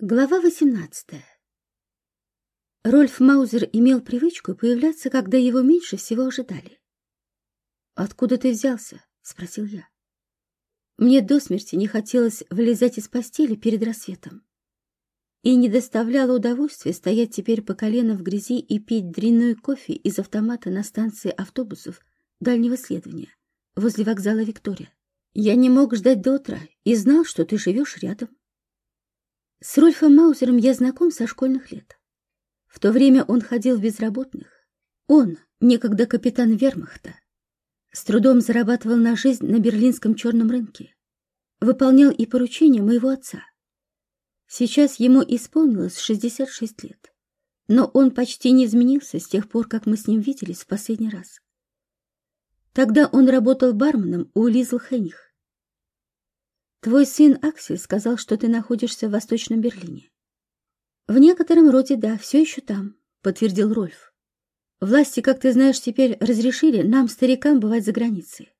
Глава 18 Рольф Маузер имел привычку появляться, когда его меньше всего ожидали. «Откуда ты взялся?» — спросил я. Мне до смерти не хотелось вылезать из постели перед рассветом. И не доставляло удовольствия стоять теперь по колено в грязи и пить дрянной кофе из автомата на станции автобусов дальнего следования возле вокзала Виктория. Я не мог ждать до утра и знал, что ты живешь рядом. С Рольфом Маузером я знаком со школьных лет. В то время он ходил в безработных. Он, некогда капитан вермахта, с трудом зарабатывал на жизнь на берлинском черном рынке. Выполнял и поручения моего отца. Сейчас ему исполнилось 66 лет. Но он почти не изменился с тех пор, как мы с ним виделись в последний раз. Тогда он работал барменом у Лизл Хенних. Твой сын Аксель сказал, что ты находишься в Восточном Берлине. В некотором роде да, все еще там, подтвердил Рольф. Власти, как ты знаешь, теперь разрешили нам, старикам, бывать за границей.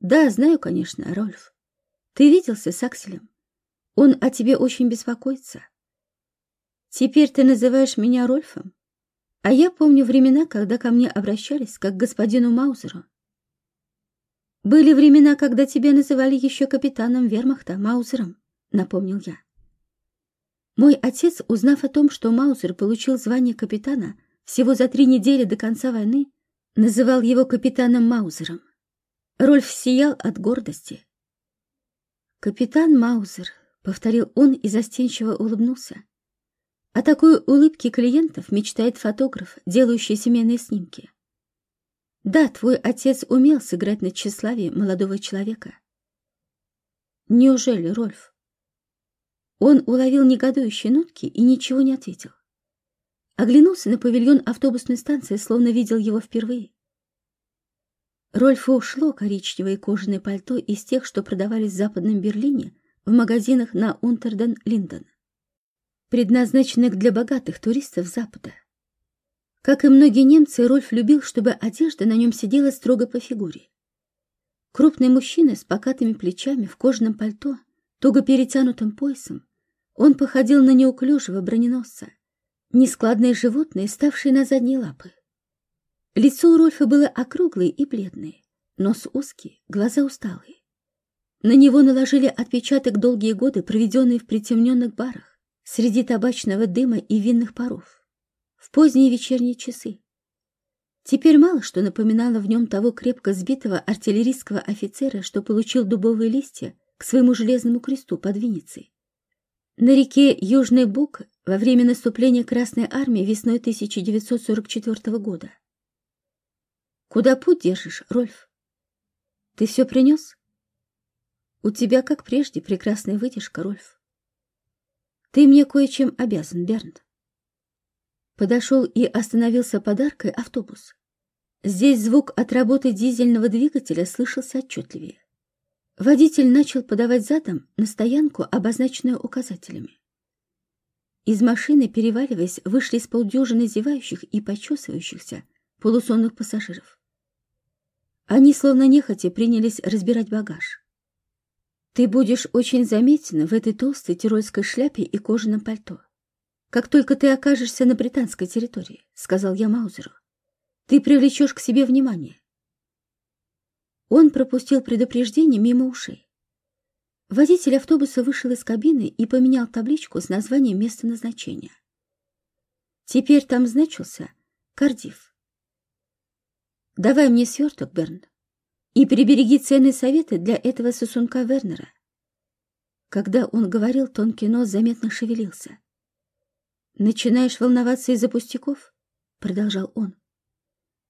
Да, знаю, конечно, Рольф. Ты виделся с Акселем? Он о тебе очень беспокоится. Теперь ты называешь меня Рольфом? А я помню времена, когда ко мне обращались как к господину Маузеру. «Были времена, когда тебя называли еще капитаном вермахта, Маузером», — напомнил я. Мой отец, узнав о том, что Маузер получил звание капитана всего за три недели до конца войны, называл его капитаном Маузером. Рольф сиял от гордости. «Капитан Маузер», — повторил он и застенчиво улыбнулся. О такой улыбке клиентов мечтает фотограф, делающий семейные снимки. Да, твой отец умел сыграть на тщеславии молодого человека. Неужели, Рольф? Он уловил негодующие нотки и ничего не ответил. Оглянулся на павильон автобусной станции, словно видел его впервые. Рольфу ушло коричневое кожаное пальто из тех, что продавались в Западном Берлине в магазинах на Унтерден-Линден, предназначенных для богатых туристов Запада. Как и многие немцы, Рольф любил, чтобы одежда на нем сидела строго по фигуре. Крупный мужчина с покатыми плечами в кожаном пальто, туго перетянутым поясом, он походил на неуклюжего броненосца, нескладное животное, ставшее на задние лапы. Лицо у Рольфа было округлое и бледное, нос узкий, глаза усталые. На него наложили отпечаток долгие годы, проведенные в притемненных барах, среди табачного дыма и винных паров в поздние вечерние часы. Теперь мало что напоминало в нем того крепко сбитого артиллерийского офицера, что получил дубовые листья к своему железному кресту под Винницей. На реке Южный Буг во время наступления Красной Армии весной 1944 года. «Куда путь держишь, Рольф? Ты все принес?» «У тебя, как прежде, прекрасная выдержка, Рольф. Ты мне кое-чем обязан, Бернт. Подошел и остановился подаркой автобус. Здесь звук от работы дизельного двигателя слышался отчетливее. Водитель начал подавать задом на стоянку, обозначенную указателями. Из машины, переваливаясь, вышли с полдюжины зевающих и почесывающихся полусонных пассажиров. Они, словно нехотя, принялись разбирать багаж. «Ты будешь очень заметен в этой толстой тирольской шляпе и кожаном пальто как только ты окажешься на британской территории, — сказал я Маузеру, — ты привлечешь к себе внимание. Он пропустил предупреждение мимо ушей. Водитель автобуса вышел из кабины и поменял табличку с названием места назначения. Теперь там значился Кардив. «Давай мне сверток, Берн, и прибереги ценные советы для этого сосунка Вернера». Когда он говорил, тонкий нос заметно шевелился. «Начинаешь волноваться из-за пустяков?» — продолжал он.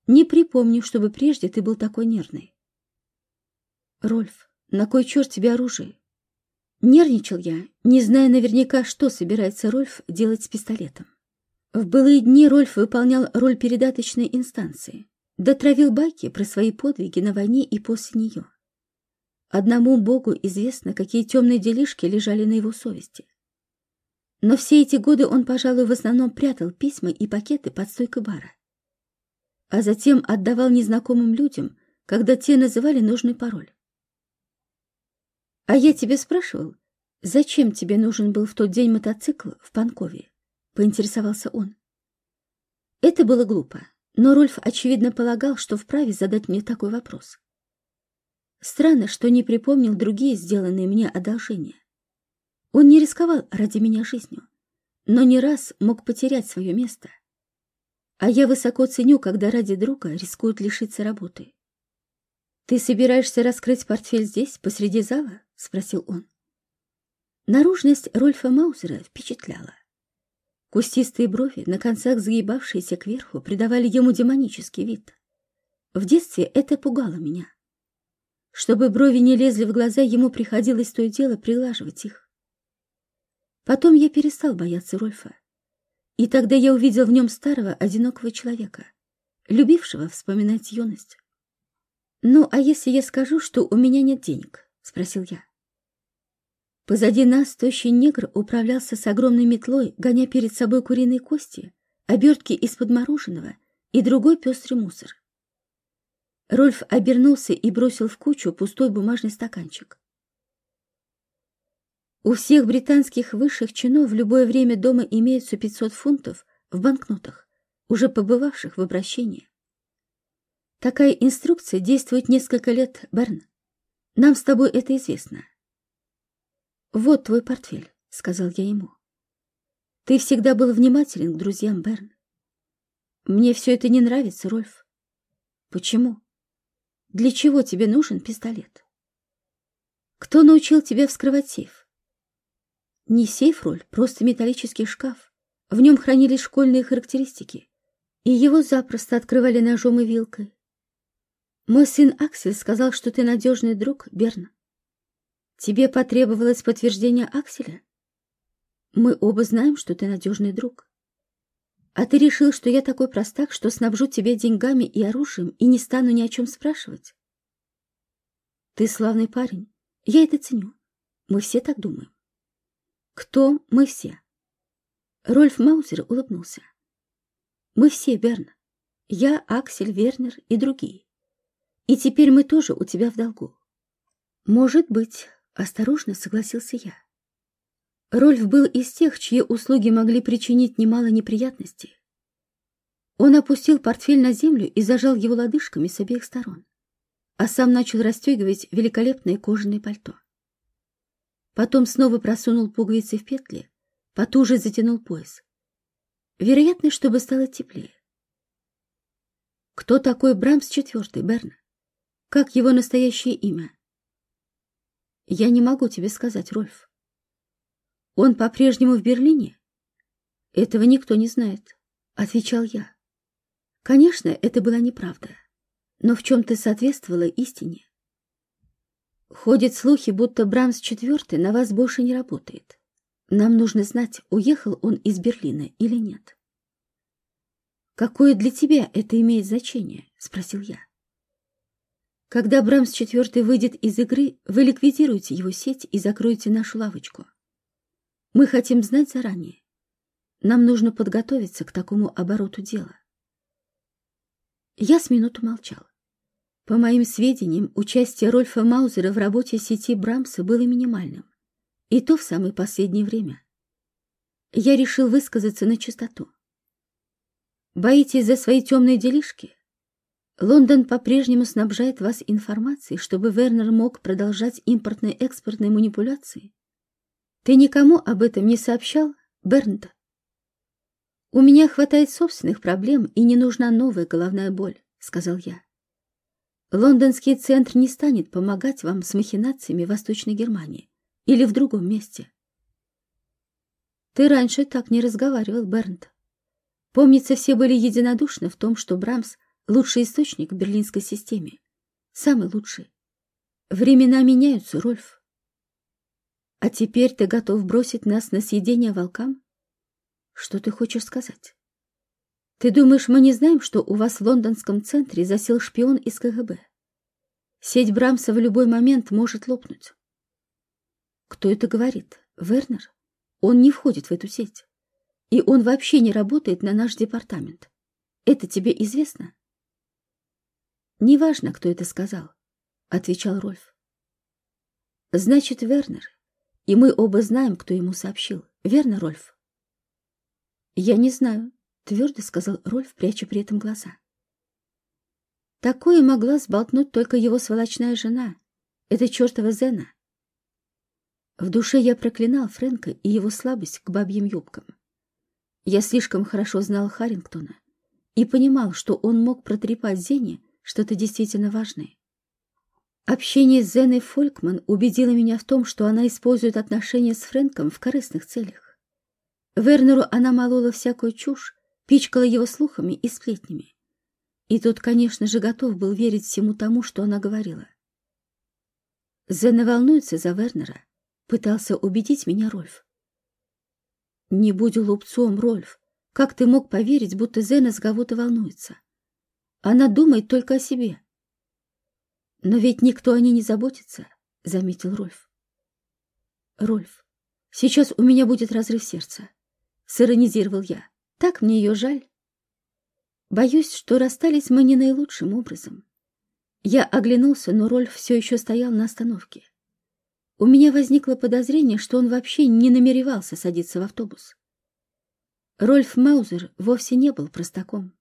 «Не припомню, чтобы прежде ты был такой нервный». «Рольф, на кой черт тебе оружие?» Нервничал я, не зная наверняка, что собирается Рольф делать с пистолетом. В былые дни Рольф выполнял роль передаточной инстанции, дотравил байки про свои подвиги на войне и после нее. Одному Богу известно, какие темные делишки лежали на его совести. Но все эти годы он, пожалуй, в основном прятал письма и пакеты под стойкой бара. А затем отдавал незнакомым людям, когда те называли нужный пароль. «А я тебе спрашивал, «Зачем тебе нужен был в тот день мотоцикл в Панкове?» — поинтересовался он. Это было глупо, но Рольф, очевидно, полагал, что вправе задать мне такой вопрос. Странно, что не припомнил другие сделанные мне одолжения. Он не рисковал ради меня жизнью, но не раз мог потерять свое место. А я высоко ценю, когда ради друга рискуют лишиться работы. «Ты собираешься раскрыть портфель здесь, посреди зала?» — спросил он. Наружность Рольфа Маузера впечатляла. Кустистые брови, на концах сгибавшиеся кверху, придавали ему демонический вид. В детстве это пугало меня. Чтобы брови не лезли в глаза, ему приходилось то и дело прилаживать их. Потом я перестал бояться Рольфа. И тогда я увидел в нем старого, одинокого человека, любившего вспоминать юность. «Ну, а если я скажу, что у меня нет денег?» — спросил я. Позади нас тощий негр управлялся с огромной метлой, гоня перед собой куриные кости, обертки из-под мороженого и другой пестрый мусор. Рольф обернулся и бросил в кучу пустой бумажный стаканчик. У всех британских высших чинов в любое время дома имеется 500 фунтов в банкнотах, уже побывавших в обращении. Такая инструкция действует несколько лет, Берн. Нам с тобой это известно. «Вот твой портфель», — сказал я ему. «Ты всегда был внимателен к друзьям, Берн. Мне все это не нравится, Рольф. Почему? Для чего тебе нужен пистолет? Кто научил тебя вскрывать сейф? Не сейф, Роль, просто металлический шкаф. В нем хранились школьные характеристики, и его запросто открывали ножом и вилкой. Мой сын Аксель сказал, что ты надежный друг, Берн. Тебе потребовалось подтверждение Акселя? Мы оба знаем, что ты надежный друг. А ты решил, что я такой простак, что снабжу тебя деньгами и оружием и не стану ни о чем спрашивать? Ты славный парень. Я это ценю. Мы все так думаем. Кто мы все? Рольф Маузер улыбнулся. Мы все, Берн. Я, Аксель, Вернер и другие. И теперь мы тоже у тебя в долгу. Может быть, Осторожно согласился я. Рольф был из тех, чьи услуги могли причинить немало неприятностей. Он опустил портфель на землю и зажал его лодыжками с обеих сторон, а сам начал расстегивать великолепное кожаное пальто. Потом снова просунул пуговицы в петли, потуже затянул пояс. Вероятно, чтобы стало теплее. Кто такой Брамс IV, Берна? Как его настоящее имя? Я не могу тебе сказать, Рольф. Он по-прежнему в Берлине? Этого никто не знает, отвечал я. Конечно, это была неправда, но в чем-то соответствовало истине. Ходят слухи, будто Брамс IV на вас больше не работает. Нам нужно знать, уехал он из Берлина или нет. «Какое для тебя это имеет значение?» — спросил я. Когда Брамс четвертый выйдет из игры, вы ликвидируете его сеть и закроете нашу лавочку. Мы хотим знать заранее. Нам нужно подготовиться к такому обороту дела. Я с минуту молчал. По моим сведениям, участие Рольфа Маузера в работе сети Брамса было минимальным. И то в самое последнее время. Я решил высказаться на чистоту. Боитесь за свои темные делишки? Лондон по-прежнему снабжает вас информацией, чтобы Вернер мог продолжать импортно-экспортные манипуляции? Ты никому об этом не сообщал, Бернт? У меня хватает собственных проблем, и не нужна новая головная боль, сказал я. Лондонский центр не станет помогать вам с махинациями в Восточной Германии или в другом месте. Ты раньше так не разговаривал, Бернт. Помнится, все были единодушны в том, что Брамс — Лучший источник в берлинской системе. Самый лучший. Времена меняются, Рольф. А теперь ты готов бросить нас на съедение волкам? Что ты хочешь сказать? Ты думаешь, мы не знаем, что у вас в лондонском центре засел шпион из КГБ? Сеть Брамса в любой момент может лопнуть. Кто это говорит? Вернер? Он не входит в эту сеть. И он вообще не работает на наш департамент. Это тебе известно? «Неважно, кто это сказал», — отвечал Рольф. «Значит, Вернер, И мы оба знаем, кто ему сообщил. Верно, Рольф? Я не знаю, твердо сказал Рольф, пряча при этом глаза. Такое могла сболтнуть только его сволочная жена. Это чертова Зена. В душе я проклинал Фрэнка и его слабость к бабьим юбкам. Я слишком хорошо знал Харрингтона и понимал, что он мог протрепать Зене что-то действительно важное. Общение с Зеной Фолькман убедило меня в том, что она использует отношения с Фрэнком в корыстных целях. Вернеру она молола всякую чушь, пичкала его слухами и сплетнями. И тот, конечно же, готов был верить всему тому, что она говорила. Зена волнуется за Вернера, пытался убедить меня Рольф. «Не будь лупцом, Рольф. Как ты мог поверить, будто Зена с кого-то волнуется? Она думает только о себе. Но ведь никто о ней не заботится, заметил Рольф. Рольф, сейчас у меня будет разрыв сердца. Сиронизировал я. Так мне ее жаль. Боюсь, что расстались мы не наилучшим образом. Я оглянулся, но Рольф все еще стоял на остановке. У меня возникло подозрение, что он вообще не намеревался садиться в автобус. Рольф Маузер вовсе не был простаком.